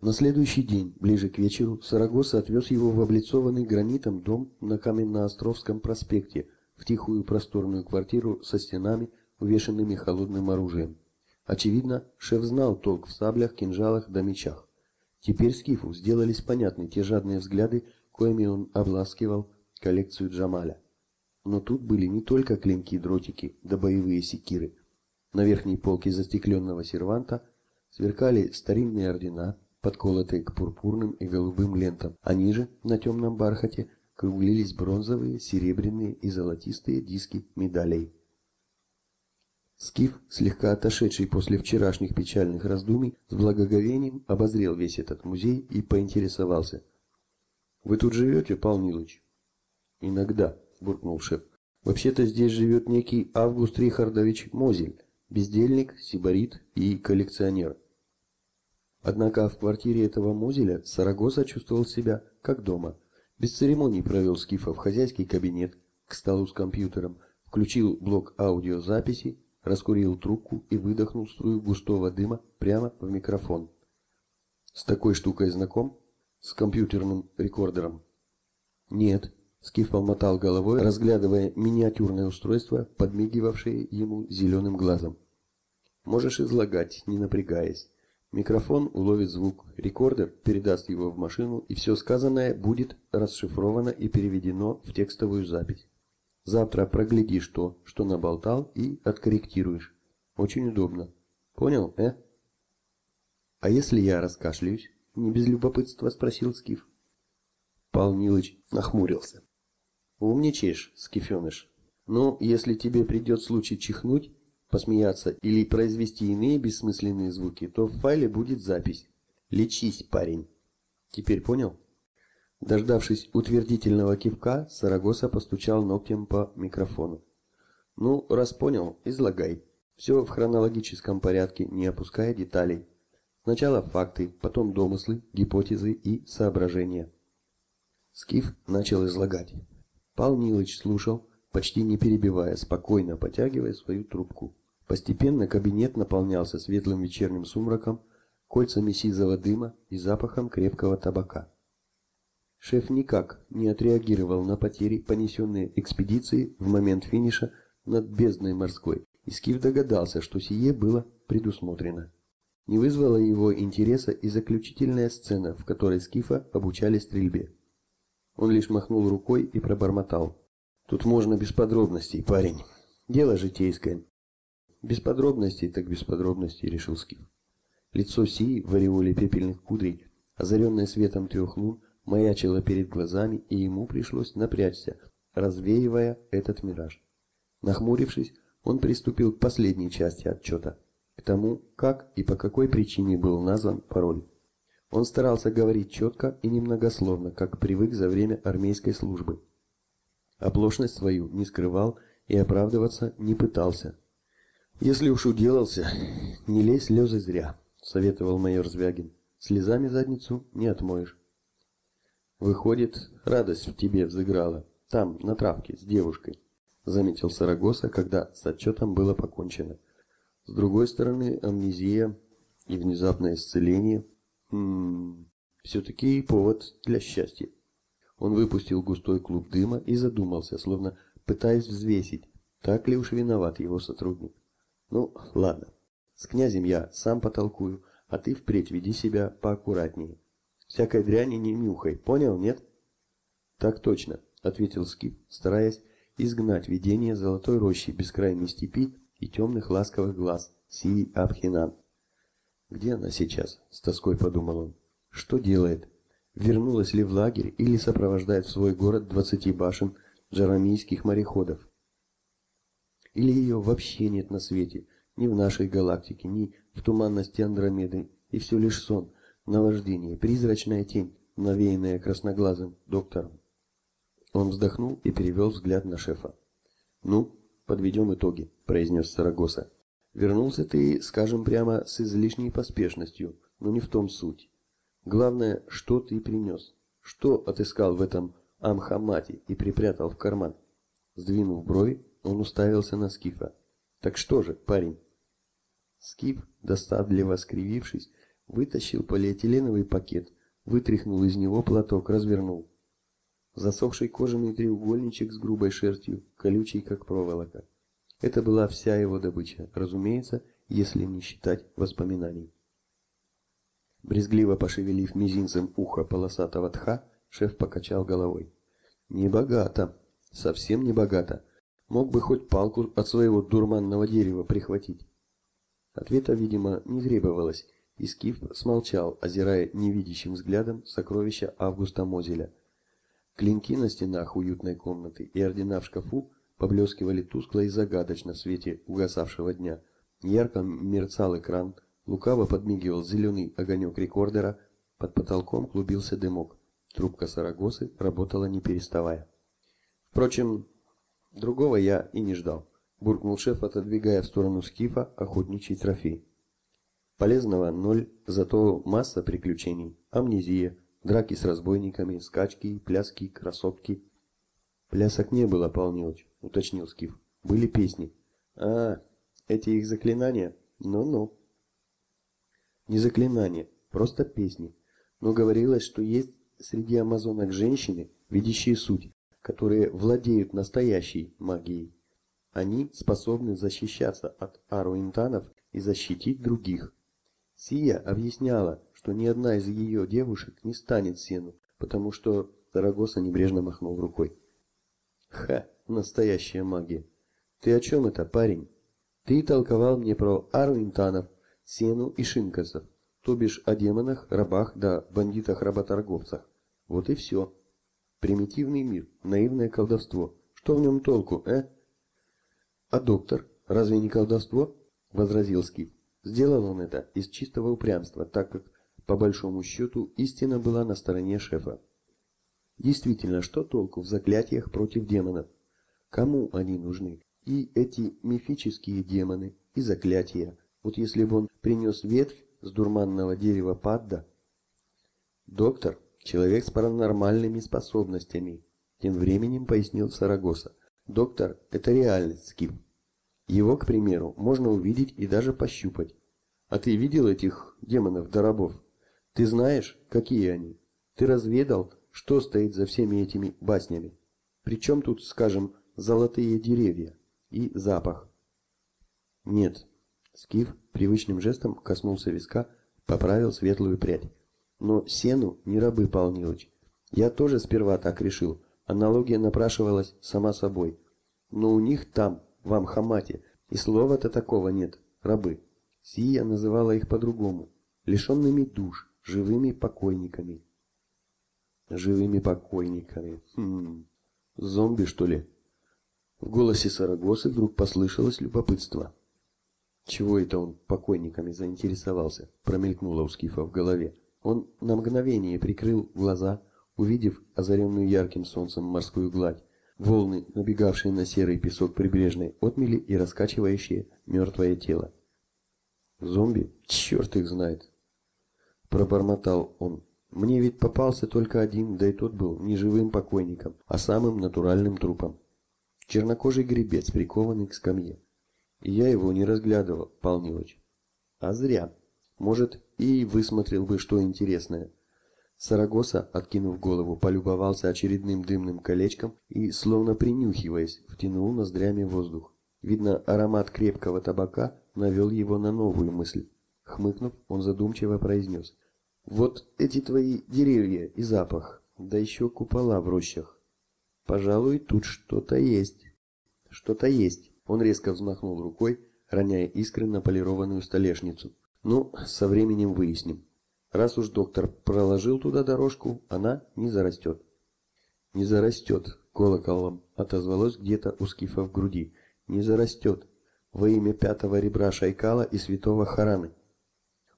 На следующий день, ближе к вечеру, Сарагоса отвез его в облицованный гранитом дом на Каменноостровском проспекте, в тихую просторную квартиру со стенами, увешанными холодным оружием. Очевидно, шеф знал толк в саблях, кинжалах да мечах. Теперь Скифу сделались понятны те жадные взгляды, коими он обласкивал коллекцию Джамаля. Но тут были не только клинки-дротики да боевые секиры. На верхней полке застекленного серванта сверкали старинные ордена, подколотые к пурпурным и голубым лентам, а ниже, на темном бархате, круглились бронзовые, серебряные и золотистые диски медалей. Скиф, слегка отошедший после вчерашних печальных раздумий, с благоговением обозрел весь этот музей и поинтересовался. «Вы тут живете, Павел Нилыч?» «Иногда», — буркнул шеф. «Вообще-то здесь живет некий Август Рихардович Мозель, бездельник, сибарит и коллекционер. Однако в квартире этого Мозеля Сарагоса чувствовал себя как дома. Без церемоний провел Скифа в хозяйский кабинет, к столу с компьютером, включил блок аудиозаписи, раскурил трубку и выдохнул струю густого дыма прямо в микрофон. С такой штукой знаком? С компьютерным рекордером? Нет. Скиф помотал головой, разглядывая миниатюрное устройство, подмигивавшее ему зеленым глазом. Можешь излагать, не напрягаясь. Микрофон уловит звук, рекордер передаст его в машину, и все сказанное будет расшифровано и переведено в текстовую запись. Завтра проглядишь то, что наболтал, и откорректируешь. Очень удобно. Понял, э? А если я раскашляюсь? Не без любопытства спросил Скиф. Пал Нилыч нахмурился. Умничаешь, Скифеныш. Ну, если тебе придет случай чихнуть, посмеяться или произвести иные бессмысленные звуки, то в файле будет запись. Лечись, парень. Теперь понял? Дождавшись утвердительного кивка, Сарагоса постучал ногтем по микрофону. Ну, раз понял, излагай. Все в хронологическом порядке, не опуская деталей. Сначала факты, потом домыслы, гипотезы и соображения. Скиф начал излагать. Пал Нилыч слушал, почти не перебивая, спокойно потягивая свою трубку. Постепенно кабинет наполнялся светлым вечерним сумраком, кольцами сизого дыма и запахом крепкого табака. Шеф никак не отреагировал на потери, понесенные экспедицией в момент финиша над бездной морской, и Скиф догадался, что сие было предусмотрено. Не вызвала его интереса и заключительная сцена, в которой Скифа обучали стрельбе. Он лишь махнул рукой и пробормотал. «Тут можно без подробностей, парень. Дело житейское. Без подробностей, так без подробностей, решил Скиф. Лицо Си в ореоле пепельных кудрей, озаренное светом трех лун, маячило перед глазами, и ему пришлось напрячься, развеивая этот мираж. Нахмурившись, он приступил к последней части отчета, к тому, как и по какой причине был назван пароль. Он старался говорить четко и немногословно, как привык за время армейской службы. Оплошность свою не скрывал и оправдываться не пытался. «Если уж уделался, не лезь слезы зря», — советовал майор Звягин. «Слезами задницу не отмоешь». «Выходит, радость в тебе взыграла. Там, на травке, с девушкой», — заметил Сарагоса, когда с отчетом было покончено. «С другой стороны, амнезия и внезапное исцеление. Хм, все-таки повод для счастья». Он выпустил густой клуб дыма и задумался, словно пытаясь взвесить, так ли уж виноват его сотрудник. Ну, ладно. С князем я сам потолкую, а ты впредь веди себя поаккуратнее. Всякой дряни не нюхай, понял, нет? Так точно, ответил Скип, стараясь изгнать видение золотой рощи бескрайней степи и темных ласковых глаз Сии Абхинан. Где она сейчас? С тоской подумал он. Что делает? Вернулась ли в лагерь или сопровождает в свой город двадцати башен джарамийских мореходов? Или ее вообще нет на свете, ни в нашей галактике, ни в туманности Андромеды, и все лишь сон, наваждение, призрачная тень, навеянная красноглазым доктором. Он вздохнул и перевел взгляд на шефа. «Ну, подведем итоги», — произнес Сарагоса. «Вернулся ты, скажем прямо, с излишней поспешностью, но не в том суть. Главное, что ты принес, что отыскал в этом Амхамате и припрятал в карман». Сдвинув брови, он уставился на Скифа. «Так что же, парень?» Скиф, достатливо скривившись, Вытащил полиэтиленовый пакет, вытряхнул из него платок, развернул. Засохший кожаный треугольничек с грубой шерстью, колючий как проволока. Это была вся его добыча, разумеется, если не считать воспоминаний. Брезгливо пошевелив мизинцем ухо полосатого тха, шеф покачал головой. «Не богато, совсем не богато. Мог бы хоть палку от своего дурманного дерева прихватить». Ответа, видимо, не требовалось, и Скиф смолчал, озирая невидящим взглядом сокровища Августа Мозеля. Клинки на стенах уютной комнаты и ордена в шкафу поблескивали тускло и загадочно в свете угасавшего дня. Ярко мерцал экран, лукаво подмигивал зеленый огонек рекордера, под потолком клубился дымок. Трубка Сарагосы работала не переставая. Впрочем, другого я и не ждал буркнул шеф, отодвигая в сторону скифа охотничий трофей. Полезного ноль, зато масса приключений, амнезия, драки с разбойниками, скачки, пляски, красотки. Плясок не было, Полнилыч, уточнил скиф. Были песни. А, эти их заклинания? Ну-ну. Не заклинания, просто песни. Но говорилось, что есть среди амазонок женщины, видящие суть, которые владеют настоящей магией. Они способны защищаться от аруинтанов и защитить других. Сия объясняла, что ни одна из ее девушек не станет сену, потому что Тарагоса небрежно махнул рукой. Ха, настоящая магия. Ты о чем это, парень? Ты толковал мне про аруинтанов, сену и шинкасов, то бишь о демонах, рабах да бандитах-работорговцах. Вот и все. Примитивный мир, наивное колдовство. Что в нем толку, э? «А доктор? Разве не колдовство?» – возразил Скиф. Сделал он это из чистого упрямства, так как, по большому счету, истина была на стороне шефа. Действительно, что толку в заклятиях против демонов? Кому они нужны? И эти мифические демоны, и заклятия. Вот если бы он принес ветвь с дурманного дерева падда... Доктор, человек с паранормальными способностями, тем временем пояснил Сарагоса. Доктор – это реальность, Скиф. Его, к примеру, можно увидеть и даже пощупать. А ты видел этих демонов-доробов? Ты знаешь, какие они? Ты разведал, что стоит за всеми этими баснями? Причем тут, скажем, золотые деревья и запах? Нет. Скиф привычным жестом коснулся виска, поправил светлую прядь. Но сену не рабы, Полнилыч. Я тоже сперва так решил. Аналогия напрашивалась сама собой. Но у них там, в Амхамате, и слова-то такого нет, рабы. Сия называла их по-другому, лишенными душ, живыми покойниками. Живыми покойниками. Хм, зомби, что ли? В голосе Сарагосы вдруг послышалось любопытство. Чего это он покойниками заинтересовался? Промелькнуло у Скифа в голове. Он на мгновение прикрыл глаза, увидев озаренную ярким солнцем морскую гладь, волны, набегавшие на серый песок прибрежной отмели и раскачивающие мертвое тело. Зомби? Черт их знает. Пробормотал он. Мне ведь попался только один, да и тот был не живым покойником, а самым натуральным трупом. Чернокожий гребец, прикованный к скамье. И я его не разглядывал, Павел А зря. Может, и высмотрел бы что интересное. Сарагоса, откинув голову, полюбовался очередным дымным колечком и, словно принюхиваясь, втянул ноздрями воздух. Видно, аромат крепкого табака навел его на новую мысль. Хмыкнув, он задумчиво произнес. «Вот эти твои деревья и запах, да еще купола в рощах. Пожалуй, тут что-то есть». «Что-то есть». Он резко взмахнул рукой, роняя искры на полированную столешницу. «Ну, со временем выясним». Раз уж доктор проложил туда дорожку, она не зарастет. Не зарастет, колоколом отозвалось где-то у скифа в груди. Не зарастет. Во имя пятого ребра Шайкала и святого Хараны.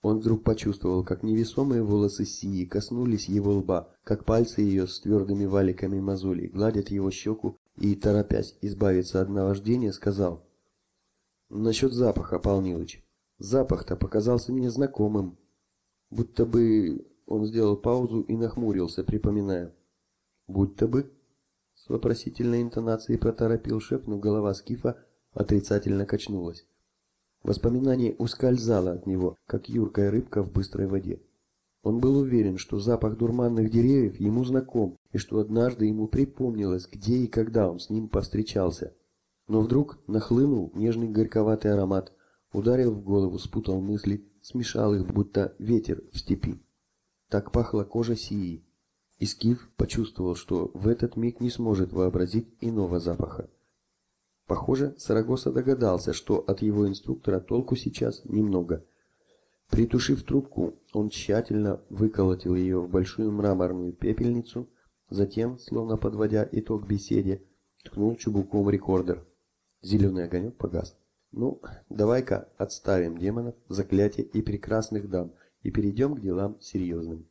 Он вдруг почувствовал, как невесомые волосы Сии коснулись его лба, как пальцы ее с твердыми валиками мозолей гладят его щеку, и, торопясь избавиться от наваждения, сказал. «Насчет запаха, Павнилыч. Запах-то показался мне знакомым. Будто бы он сделал паузу и нахмурился, припоминая. «Будто бы?» С вопросительной интонацией проторопил шеф, но голова Скифа отрицательно качнулась. Воспоминание ускользало от него, как юркая рыбка в быстрой воде. Он был уверен, что запах дурманных деревьев ему знаком, и что однажды ему припомнилось, где и когда он с ним повстречался. Но вдруг нахлынул нежный горьковатый аромат, ударил в голову, спутал мысли, смешал их, будто ветер в степи. Так пахла кожа Сии. И Скиф почувствовал, что в этот миг не сможет вообразить иного запаха. Похоже, Сарагоса догадался, что от его инструктора толку сейчас немного. Притушив трубку, он тщательно выколотил ее в большую мраморную пепельницу, затем, словно подводя итог беседе, ткнул чубуком рекордер. Зеленый огонек погас. «Ну, давай-ка отставим демонов, заклятие и прекрасных дам и перейдем к делам серьезным».